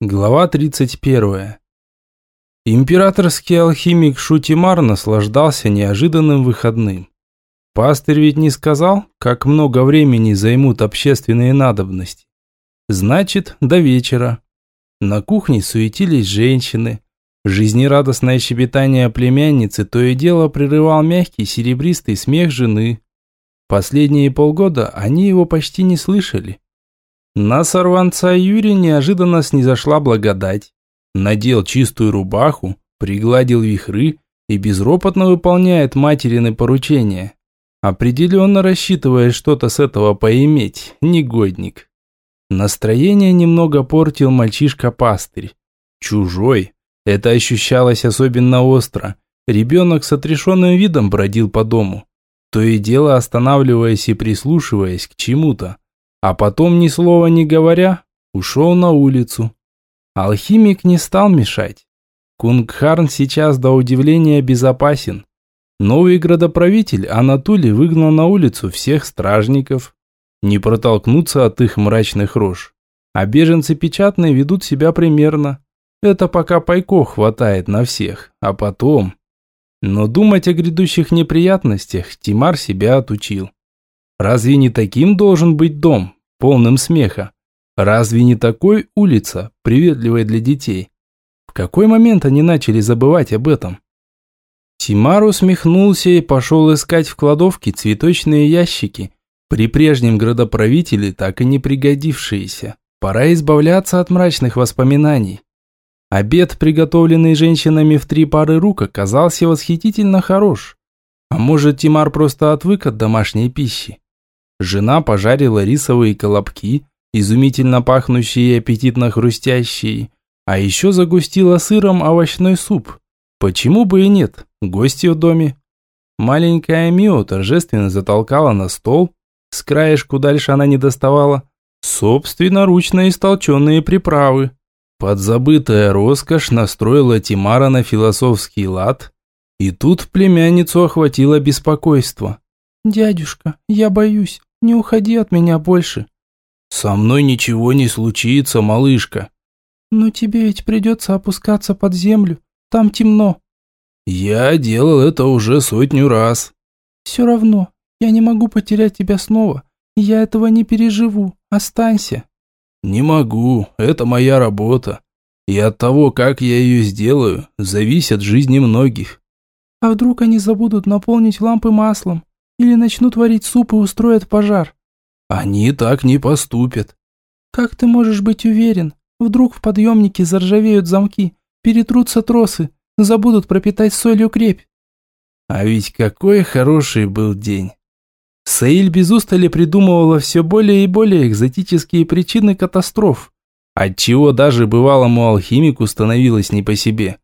Глава 31. Императорский алхимик Шутимар наслаждался неожиданным выходным. Пастырь ведь не сказал, как много времени займут общественные надобности. Значит, до вечера. На кухне суетились женщины. Жизнерадостное щебетание племянницы то и дело прерывал мягкий серебристый смех жены. Последние полгода они его почти не слышали. На сорванца Юрия неожиданно снизошла благодать. Надел чистую рубаху, пригладил вихры и безропотно выполняет материны поручения. Определенно рассчитывая что-то с этого поиметь, негодник. Настроение немного портил мальчишка-пастырь. Чужой. Это ощущалось особенно остро. Ребенок с отрешенным видом бродил по дому. То и дело останавливаясь и прислушиваясь к чему-то а потом, ни слова не говоря, ушел на улицу. Алхимик не стал мешать. Кунгхарн сейчас до удивления безопасен. Новый градоправитель Анатолий выгнал на улицу всех стражников. Не протолкнуться от их мрачных рож. А беженцы печатные ведут себя примерно. Это пока пайко хватает на всех, а потом... Но думать о грядущих неприятностях Тимар себя отучил. Разве не таким должен быть дом, полным смеха? Разве не такой улица, приветливая для детей? В какой момент они начали забывать об этом? Тимар усмехнулся и пошел искать в кладовке цветочные ящики, при прежнем градоправителе так и не пригодившиеся. Пора избавляться от мрачных воспоминаний. Обед, приготовленный женщинами в три пары рук, оказался восхитительно хорош. А может, Тимар просто отвык от домашней пищи? Жена пожарила рисовые колобки, изумительно пахнущие и аппетитно хрустящие, а еще загустила сыром овощной суп. Почему бы и нет? Гости в доме. Маленькая Мио торжественно затолкала на стол, с краешку дальше она не доставала, собственноручно истолченные приправы. Подзабытая роскошь настроила Тимара на философский лад, и тут племянницу охватило беспокойство. «Дядюшка, я боюсь. Не уходи от меня больше». «Со мной ничего не случится, малышка». «Но тебе ведь придется опускаться под землю. Там темно». «Я делал это уже сотню раз». «Все равно. Я не могу потерять тебя снова. Я этого не переживу. Останься». «Не могу. Это моя работа. И от того, как я ее сделаю, зависят жизни многих». «А вдруг они забудут наполнить лампы маслом? Или начнут варить суп и устроят пожар. Они так не поступят. Как ты можешь быть уверен? Вдруг в подъемнике заржавеют замки, перетрутся тросы, забудут пропитать солью крепь. А ведь какой хороший был день. Саиль без устали придумывала все более и более экзотические причины катастроф, отчего даже бывалому алхимику становилось не по себе.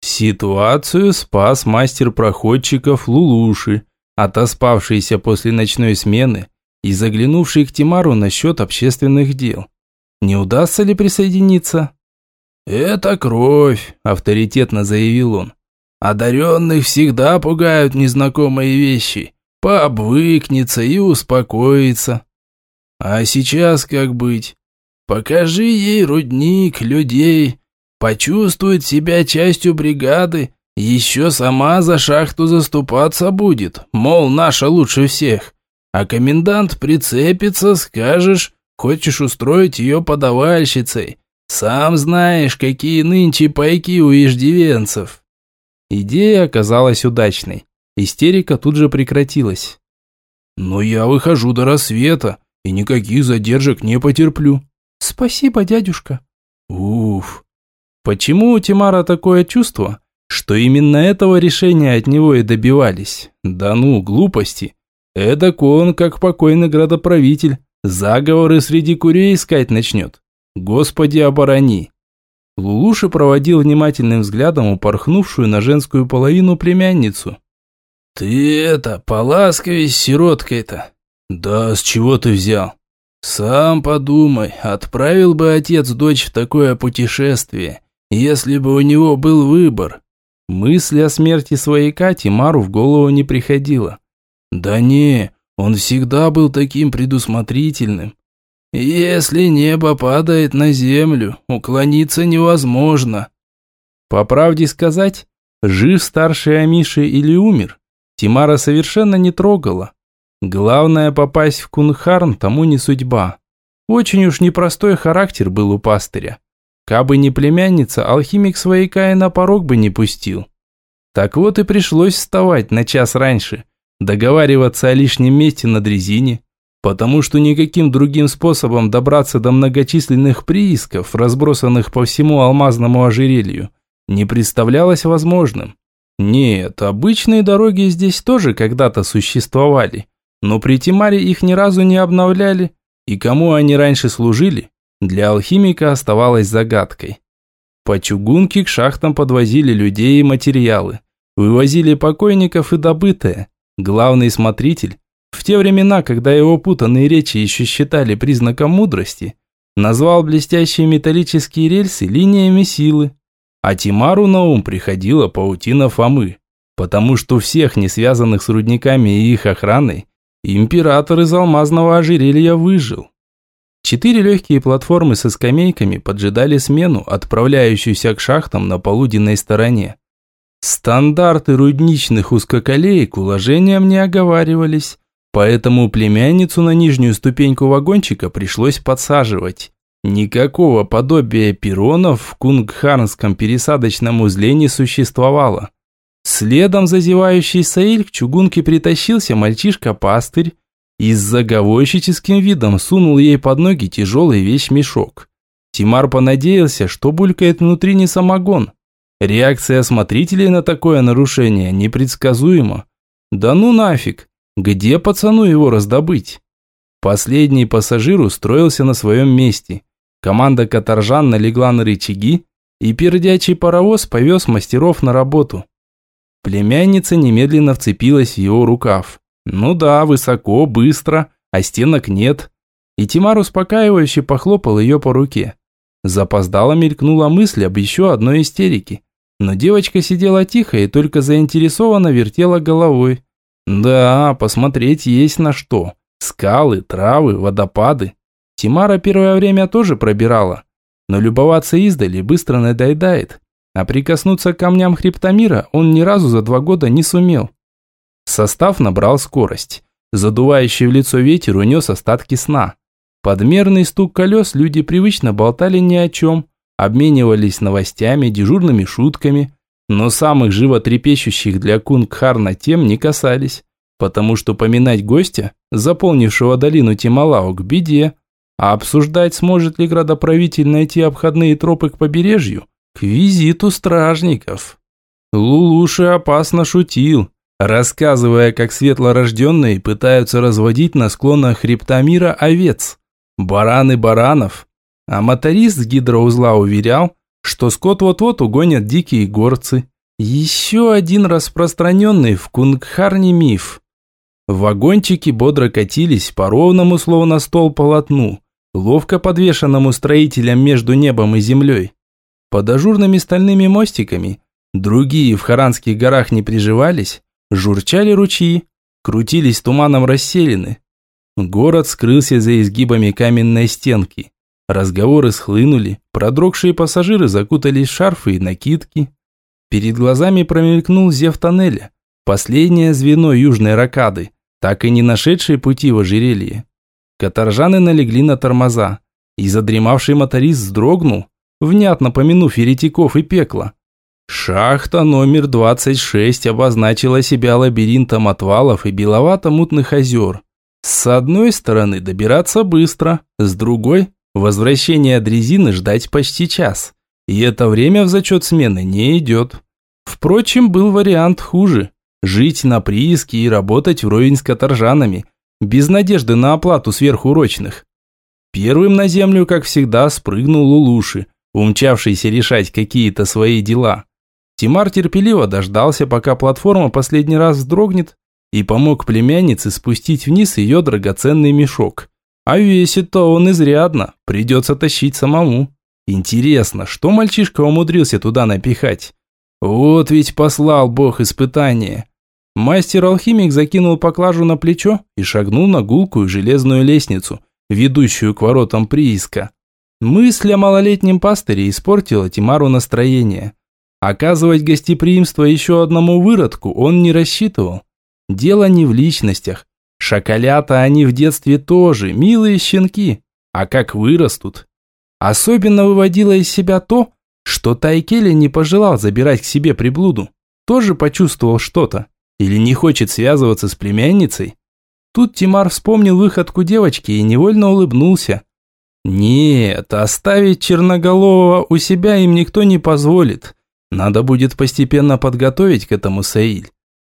Ситуацию спас мастер проходчиков Лулуши, отоспавшийся после ночной смены и заглянувший к Тимару насчет общественных дел. Не удастся ли присоединиться? «Это кровь», – авторитетно заявил он. «Одаренных всегда пугают незнакомые вещи. Пообвыкнется и успокоится. А сейчас как быть? Покажи ей рудник, людей, почувствует себя частью бригады еще сама за шахту заступаться будет, мол, наша лучше всех. А комендант прицепится, скажешь, хочешь устроить ее подавальщицей. Сам знаешь, какие нынче пайки у иждивенцев. Идея оказалась удачной. Истерика тут же прекратилась. «Но я выхожу до рассвета и никаких задержек не потерплю». «Спасибо, дядюшка». «Уф». Почему у Тимара такое чувство, что именно этого решения от него и добивались. Да ну, глупости. Эдак он, как покойный градоправитель, заговоры среди курей искать начнет. Господи, оборони. Лулуши проводил внимательным взглядом упорхнувшую на женскую половину племянницу. «Ты это, поласковей с сироткой-то». «Да с чего ты взял?» «Сам подумай, отправил бы отец дочь в такое путешествие, если бы у него был выбор. Мысли о смерти своей Кати Мару в голову не приходило. Да не, он всегда был таким предусмотрительным. Если небо падает на землю, уклониться невозможно. По правде сказать, жив старший Амиши или умер, Тимара совершенно не трогала. Главное попасть в Кунхарн тому не судьба. Очень уж непростой характер был у пастыря. Кабы не племянница, алхимик свояка и на порог бы не пустил. Так вот и пришлось вставать на час раньше, договариваться о лишнем месте на дрезине, потому что никаким другим способом добраться до многочисленных приисков, разбросанных по всему алмазному ожерелью, не представлялось возможным. Нет, обычные дороги здесь тоже когда-то существовали, но при Тимаре их ни разу не обновляли, и кому они раньше служили, для алхимика оставалось загадкой. По чугунке к шахтам подвозили людей и материалы, вывозили покойников и добытое. Главный смотритель в те времена, когда его путанные речи еще считали признаком мудрости, назвал блестящие металлические рельсы линиями силы. А Тимару на ум приходила паутина Фомы, потому что всех не связанных с рудниками и их охраной император из алмазного ожерелья выжил. Четыре легкие платформы со скамейками поджидали смену, отправляющуюся к шахтам на полуденной стороне. Стандарты рудничных узкоколеек уложением не оговаривались, Поэтому племянницу на нижнюю ступеньку вагончика пришлось подсаживать. Никакого подобия перронов в кунгхарнском пересадочном узле не существовало. Следом зазевающий Саиль к чугунке притащился мальчишка-пастырь и с заговорщическим видом сунул ей под ноги тяжелый вещмешок. Тимар понадеялся, что булькает внутри не самогон. Реакция смотрителей на такое нарушение непредсказуема. Да ну нафиг, где пацану его раздобыть? Последний пассажир устроился на своем месте. Команда каторжан налегла на рычаги, и пердячий паровоз повез мастеров на работу. Племянница немедленно вцепилась в его рукав. Ну да, высоко, быстро, а стенок нет. И Тимар успокаивающе похлопал ее по руке. Запоздала мелькнула мысль об еще одной истерике. Но девочка сидела тихо и только заинтересованно вертела головой. Да, посмотреть есть на что. Скалы, травы, водопады. Тимара первое время тоже пробирала. Но любоваться издали быстро надоедает. А прикоснуться к камням хребтомира он ни разу за два года не сумел. Состав набрал скорость. Задувающий в лицо ветер унес остатки сна. Подмерный стук колес люди привычно болтали ни о чем, обменивались новостями, дежурными шутками, но самых животрепещущих для Кунгхарна тем не касались, потому что поминать гостя, заполнившего долину Тималао, к беде, а обсуждать, сможет ли градоправитель найти обходные тропы к побережью, к визиту стражников. Лулуши опасно шутил, рассказывая, как светлорожденные пытаются разводить на склонах хребта мира овец, бараны баранов, а моторист гидроузла уверял, что скот вот-вот угонят дикие горцы. Еще один распространенный в Кунгхарне миф. Вагончики бодро катились по ровному, словно стол полотну, ловко подвешенному строителям между небом и землей. Под ажурными стальными мостиками другие в Харанских горах не приживались, журчали ручьи, крутились туманом расселены. Город скрылся за изгибами каменной стенки. Разговоры схлынули, продрогшие пассажиры закутались в шарфы и накидки. Перед глазами промелькнул зев тоннеля, последнее звено южной ракады, так и не нашедшей пути в ожерелье. Каторжаны налегли на тормоза, и задремавший моторист вздрогнул, внятно помянув еретиков и пекло. Шахта номер 26 обозначила себя лабиринтом отвалов и беловато-мутных озер. С одной стороны добираться быстро, с другой Возвращение дрезины ждать почти час. И это время в зачет смены не идет. Впрочем, был вариант хуже. Жить на прииске и работать вровень с каторжанами, без надежды на оплату сверхурочных. Первым на землю, как всегда, спрыгнул Лулуши, умчавшийся решать какие-то свои дела. Тимар терпеливо дождался, пока платформа последний раз вздрогнет, и помог племяннице спустить вниз ее драгоценный мешок. А весит-то он изрядно, придется тащить самому. Интересно, что мальчишка умудрился туда напихать? Вот ведь послал бог испытания. Мастер-алхимик закинул поклажу на плечо и шагнул на гулкую железную лестницу, ведущую к воротам прииска. Мысль о малолетнем пастыре испортила Тимару настроение. Оказывать гостеприимство еще одному выродку он не рассчитывал. Дело не в личностях. Шоколята они в детстве тоже, милые щенки. А как вырастут? Особенно выводило из себя то, что Тайкели не пожелал забирать к себе приблуду. Тоже почувствовал что-то. Или не хочет связываться с племянницей. Тут Тимар вспомнил выходку девочки и невольно улыбнулся. Нет, оставить Черноголового у себя им никто не позволит. Надо будет постепенно подготовить к этому Саиль.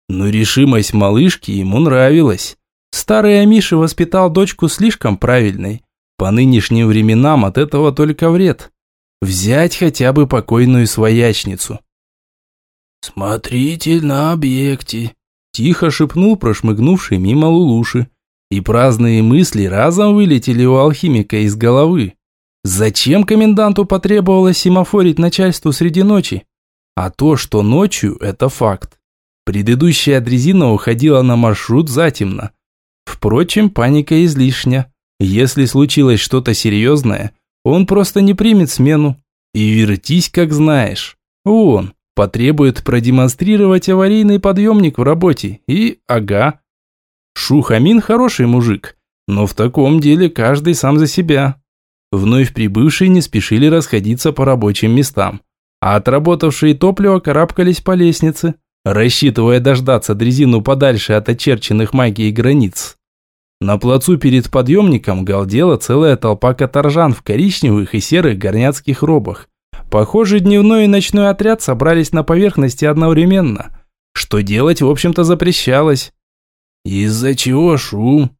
Но решимость малышки ему нравилась. Старый Амиши воспитал дочку слишком правильной. По нынешним временам от этого только вред. Взять хотя бы покойную своячницу. «Смотритель на объекте», – тихо шепнул прошмыгнувший мимо Лулуши. И праздные мысли разом вылетели у алхимика из головы. Зачем коменданту потребовалось семафорить начальству среди ночи? А то, что ночью – это факт. Предыдущая дрезина уходила на маршрут затемно. Впрочем, паника излишня. Если случилось что-то серьезное, он просто не примет смену. И вертись, как знаешь. Он потребует продемонстрировать аварийный подъемник в работе. И, ага, Шухамин хороший мужик, но в таком деле каждый сам за себя. Вновь прибывшие не спешили расходиться по рабочим местам, а отработавшие топливо карабкались по лестнице, рассчитывая дождаться дрезину подальше от очерченных магией границ. На плацу перед подъемником галдела целая толпа каторжан в коричневых и серых горняцких робах. Похоже, дневной и ночной отряд собрались на поверхности одновременно, что делать, в общем-то, запрещалось. Из-за чего шум?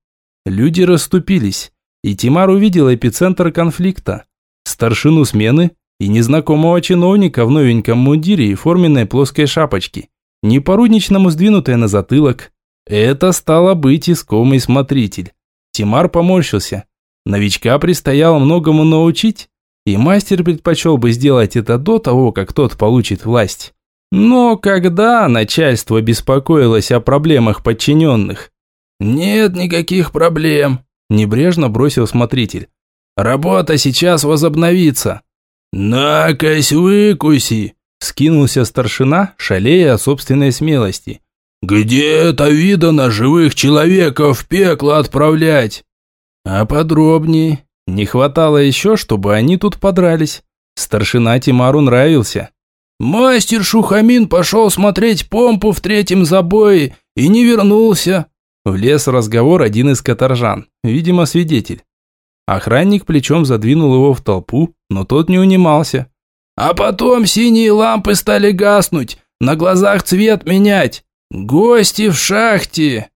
Люди расступились, и Тимар увидел эпицентр конфликта. Старшину смены и незнакомого чиновника в новеньком мундире и форменной плоской шапочке, не по-рудничному сдвинутая на затылок. Это стало быть искомый смотритель. Тимар поморщился. Новичка предстояло многому научить, и мастер предпочел бы сделать это до того, как тот получит власть. Но когда начальство беспокоилось о проблемах подчиненных? «Нет никаких проблем», – небрежно бросил смотритель. «Работа сейчас возобновится». «Накось выкуси!» – скинулся старшина, шалея о собственной смелости. «Где это видано живых человеков в пекло отправлять?» «А подробнее. Не хватало еще, чтобы они тут подрались. Старшина Тимару нравился. Мастер Шухамин пошел смотреть помпу в третьем забое и не вернулся. Влез в разговор один из каторжан, видимо, свидетель. Охранник плечом задвинул его в толпу, но тот не унимался. А потом синие лампы стали гаснуть, на глазах цвет менять. Гости в шахте.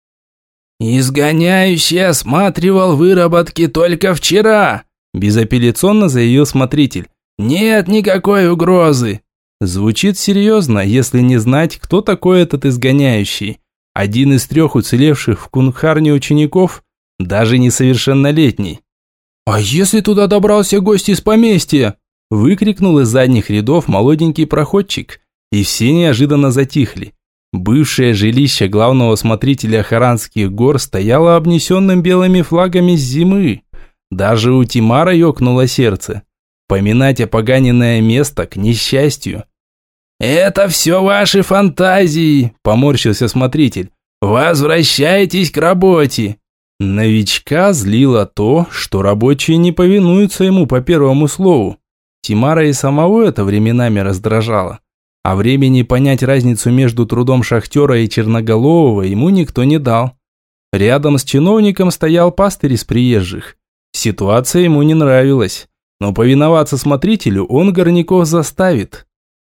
Изгоняющий осматривал выработки только вчера, безапелляционно заявил смотритель. Нет никакой угрозы. Звучит серьезно, если не знать, кто такой этот изгоняющий. Один из трех уцелевших в Кунхарне учеников, даже несовершеннолетний. «А если туда добрался гость из поместья?» Выкрикнул из задних рядов молоденький проходчик, и все неожиданно затихли. Бывшее жилище главного смотрителя Харанских гор стояло обнесенным белыми флагами с зимы. Даже у Тимара ёкнуло сердце. Поминать опоганенное место к несчастью. «Это все ваши фантазии», – поморщился смотритель. «Возвращайтесь к работе». Новичка злило то, что рабочие не повинуются ему по первому слову. Тимара и самого это временами раздражало. А времени понять разницу между трудом шахтера и черноголового ему никто не дал. Рядом с чиновником стоял пастырь из приезжих. Ситуация ему не нравилась но повиноваться смотрителю он Горняков заставит.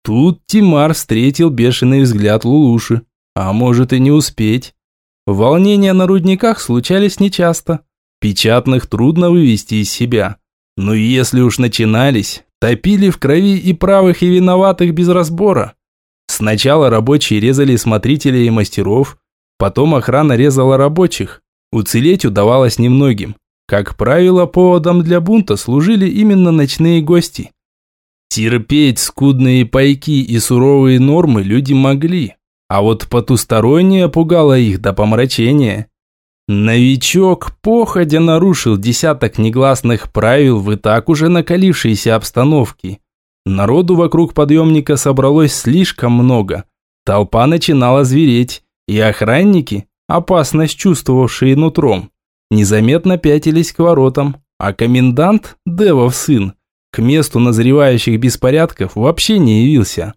Тут Тимар встретил бешеный взгляд Лулуши, а может и не успеть. Волнения на рудниках случались нечасто, печатных трудно вывести из себя. Но если уж начинались, топили в крови и правых, и виноватых без разбора. Сначала рабочие резали смотрителей и мастеров, потом охрана резала рабочих. Уцелеть удавалось немногим. Как правило, поводом для бунта служили именно ночные гости. Терпеть скудные пайки и суровые нормы люди могли, а вот потустороннее пугало их до помрачения. Новичок походя нарушил десяток негласных правил в и так уже накалившейся обстановке. Народу вокруг подъемника собралось слишком много. Толпа начинала звереть, и охранники, опасность чувствовавшие нутром, незаметно пятились к воротам, а комендант, Девов сын, к месту назревающих беспорядков вообще не явился.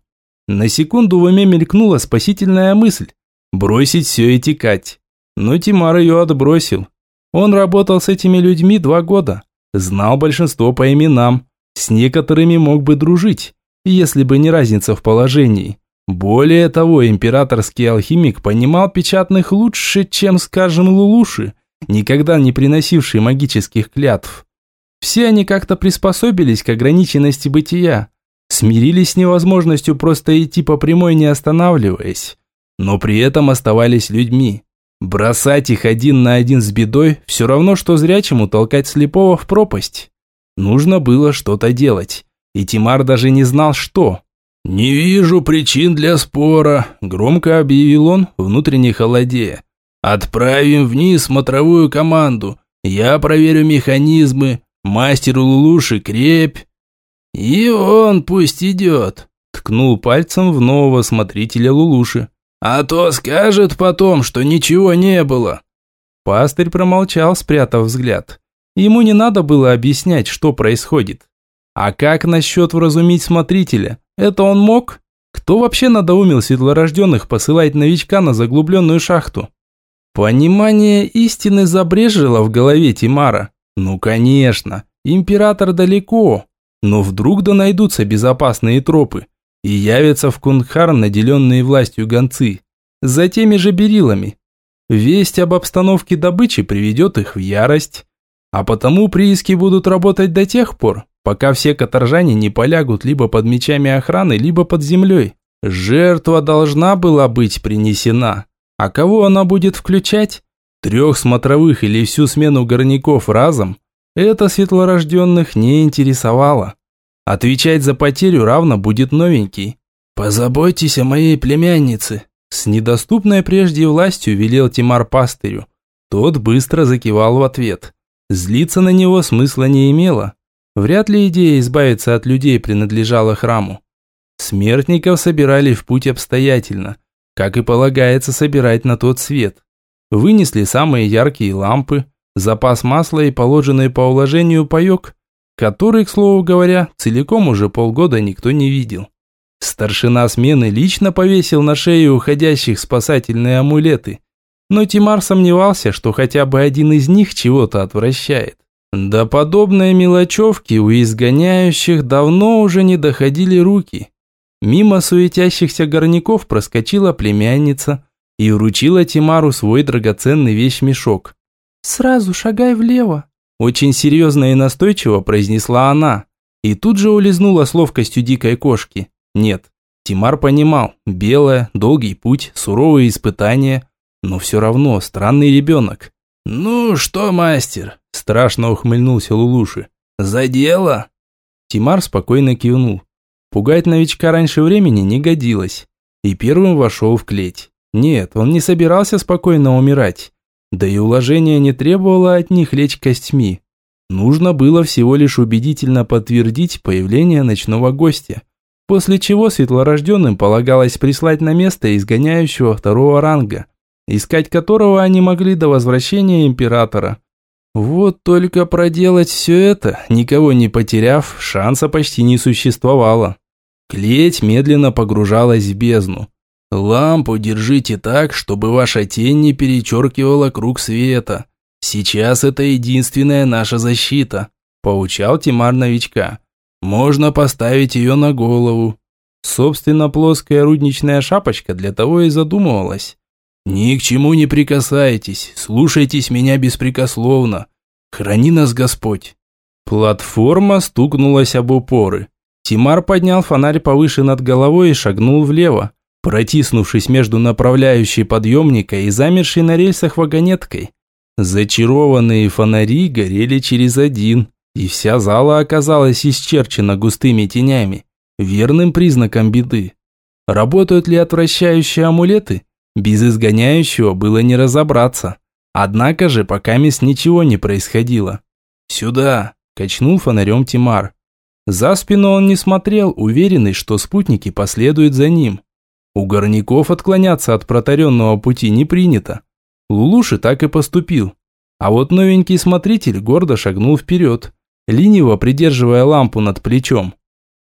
На секунду в уме мелькнула спасительная мысль – бросить все и текать. Но Тимар ее отбросил. Он работал с этими людьми два года, знал большинство по именам, с некоторыми мог бы дружить, если бы не разница в положении. Более того, императорский алхимик понимал печатных лучше, чем, скажем, лулуши, никогда не приносившие магических клятв. Все они как-то приспособились к ограниченности бытия, смирились с невозможностью просто идти по прямой, не останавливаясь, но при этом оставались людьми. Бросать их один на один с бедой все равно, что зрячему толкать слепого в пропасть. Нужно было что-то делать, и Тимар даже не знал, что. «Не вижу причин для спора», – громко объявил он, внутренне холодея. «Отправим вниз смотровую команду. Я проверю механизмы. Мастеру Лулуши крепь». «И он пусть идет», – ткнул пальцем в нового смотрителя Лулуши. А то скажет потом, что ничего не было. Пастырь промолчал, спрятав взгляд. Ему не надо было объяснять, что происходит. А как насчет вразумить смотрителя? Это он мог? Кто вообще надоумил светлорожденных посылать новичка на заглубленную шахту? Понимание истины забрежило в голове Тимара. Ну конечно, император далеко, но вдруг да найдутся безопасные тропы и явятся в Кунгхар наделенные властью гонцы, за теми же берилами. Весть об обстановке добычи приведет их в ярость, а потому прииски будут работать до тех пор, пока все каторжане не полягут либо под мечами охраны, либо под землей. Жертва должна была быть принесена. А кого она будет включать? Трех смотровых или всю смену горняков разом? Это светлорожденных не интересовало. Отвечать за потерю равно будет новенький. «Позаботьтесь о моей племяннице», с недоступной прежде властью велел Тимар пастырю. Тот быстро закивал в ответ. Злиться на него смысла не имело. Вряд ли идея избавиться от людей принадлежала храму. Смертников собирали в путь обстоятельно, как и полагается собирать на тот свет. Вынесли самые яркие лампы, запас масла и положенный по уложению паёк, который, к слову говоря, целиком уже полгода никто не видел. Старшина смены лично повесил на шею уходящих спасательные амулеты, но Тимар сомневался, что хотя бы один из них чего-то отвращает. До подобной мелочевки у изгоняющих давно уже не доходили руки. Мимо суетящихся горняков проскочила племянница и вручила Тимару свой драгоценный вещмешок. «Сразу шагай влево», очень серьезно и настойчиво произнесла она. И тут же улизнула с ловкостью дикой кошки. Нет, Тимар понимал, белое, долгий путь, суровые испытания, но все равно странный ребенок. «Ну что, мастер?» – страшно ухмыльнулся Лулуши. «За дело?» Тимар спокойно кивнул. Пугать новичка раньше времени не годилось. И первым вошел в клеть. Нет, он не собирался спокойно умирать. Да и уложение не требовало от них лечь костьми. Нужно было всего лишь убедительно подтвердить появление ночного гостя, после чего светлорожденным полагалось прислать на место изгоняющего второго ранга, искать которого они могли до возвращения императора. Вот только проделать все это, никого не потеряв, шанса почти не существовало. Клеть медленно погружалась в бездну. Лампу держите так, чтобы ваша тень не перечеркивала круг света. Сейчас это единственная наша защита», – поучал Тимар новичка. «Можно поставить ее на голову». Собственно, плоская рудничная шапочка для того и задумывалась. «Ни к чему не прикасайтесь, слушайтесь меня беспрекословно. Храни нас Господь». Платформа стукнулась об упоры. Тимар поднял фонарь повыше над головой и шагнул влево протиснувшись между направляющей подъемника и замершей на рельсах вагонеткой. Зачарованные фонари горели через один, и вся зала оказалась исчерчена густыми тенями, верным признаком беды. Работают ли отвращающие амулеты? Без изгоняющего было не разобраться. Однако же пока мест ничего не происходило. «Сюда!» – качнул фонарем Тимар. За спину он не смотрел, уверенный, что спутники последуют за ним. У горняков отклоняться от протаренного пути не принято. Лулуши так и поступил. А вот новенький смотритель гордо шагнул вперед, лениво придерживая лампу над плечом.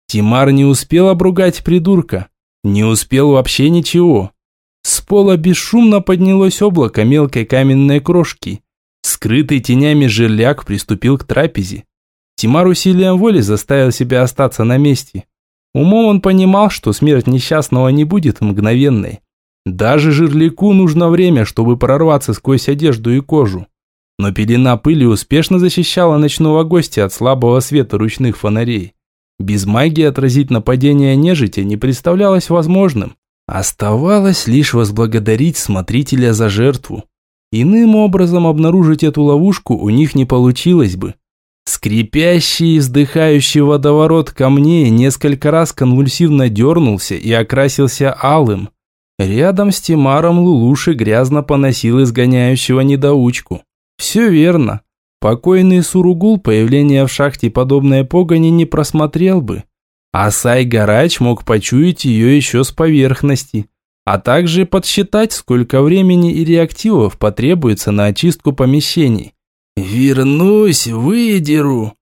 Тимар не успел обругать придурка. Не успел вообще ничего. С пола бесшумно поднялось облако мелкой каменной крошки. Скрытый тенями жерляк приступил к трапезе. Тимар усилием воли заставил себя остаться на месте. Умом он понимал, что смерть несчастного не будет мгновенной. Даже жерляку нужно время, чтобы прорваться сквозь одежду и кожу. Но пелена пыли успешно защищала ночного гостя от слабого света ручных фонарей. Без магии отразить нападение нежити не представлялось возможным. Оставалось лишь возблагодарить смотрителя за жертву. Иным образом обнаружить эту ловушку у них не получилось бы. Скрипящий и вздыхающий водоворот камней несколько раз конвульсивно дернулся и окрасился алым. Рядом с Тимаром Лулуши грязно поносил изгоняющего недоучку. Все верно. Покойный Суругул появление в шахте подобной погони не просмотрел бы. А Сай-Гарач мог почуять ее еще с поверхности, а также подсчитать, сколько времени и реактивов потребуется на очистку помещений. «Вернусь, выдеру!»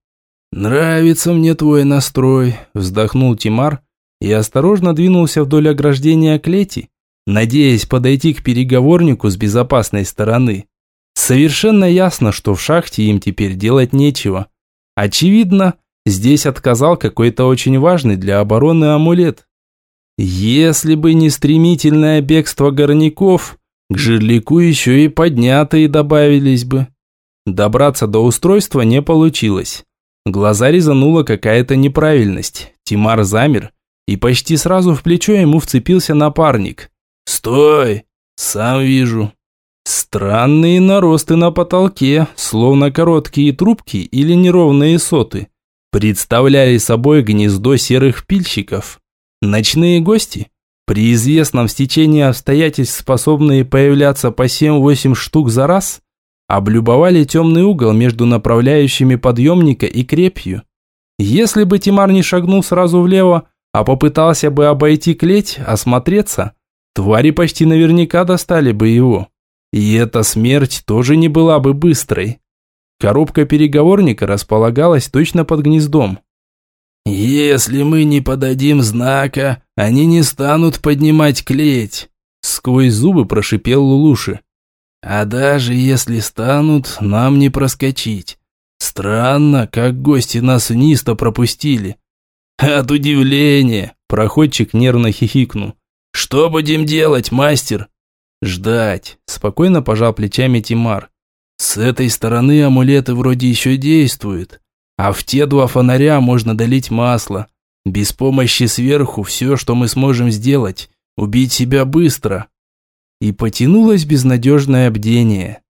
«Нравится мне твой настрой», – вздохнул Тимар и осторожно двинулся вдоль ограждения клети, надеясь подойти к переговорнику с безопасной стороны. Совершенно ясно, что в шахте им теперь делать нечего. Очевидно, здесь отказал какой-то очень важный для обороны амулет. Если бы не стремительное бегство горняков, к жерляку еще и поднятые добавились бы. Добраться до устройства не получилось. Глаза резанула какая-то неправильность. Тимар замер, и почти сразу в плечо ему вцепился напарник. «Стой! Сам вижу». Странные наросты на потолке, словно короткие трубки или неровные соты, представляли собой гнездо серых пильщиков. Ночные гости, при известном стечении обстоятельств способные появляться по 7-8 штук за раз, облюбовали темный угол между направляющими подъемника и крепью. Если бы Тимар не шагнул сразу влево, а попытался бы обойти клеть, осмотреться, твари почти наверняка достали бы его. И эта смерть тоже не была бы быстрой. Коробка переговорника располагалась точно под гнездом. «Если мы не подадим знака, они не станут поднимать клеть», сквозь зубы прошипел Лулуши. «А даже если станут, нам не проскочить. Странно, как гости нас вниз-то пропустили». «От удивления!» – проходчик нервно хихикнул. «Что будем делать, мастер?» «Ждать», – спокойно пожал плечами Тимар. «С этой стороны амулеты вроде еще действуют, а в те два фонаря можно долить масло. Без помощи сверху все, что мы сможем сделать, убить себя быстро». И потянулось безнадежное бдение.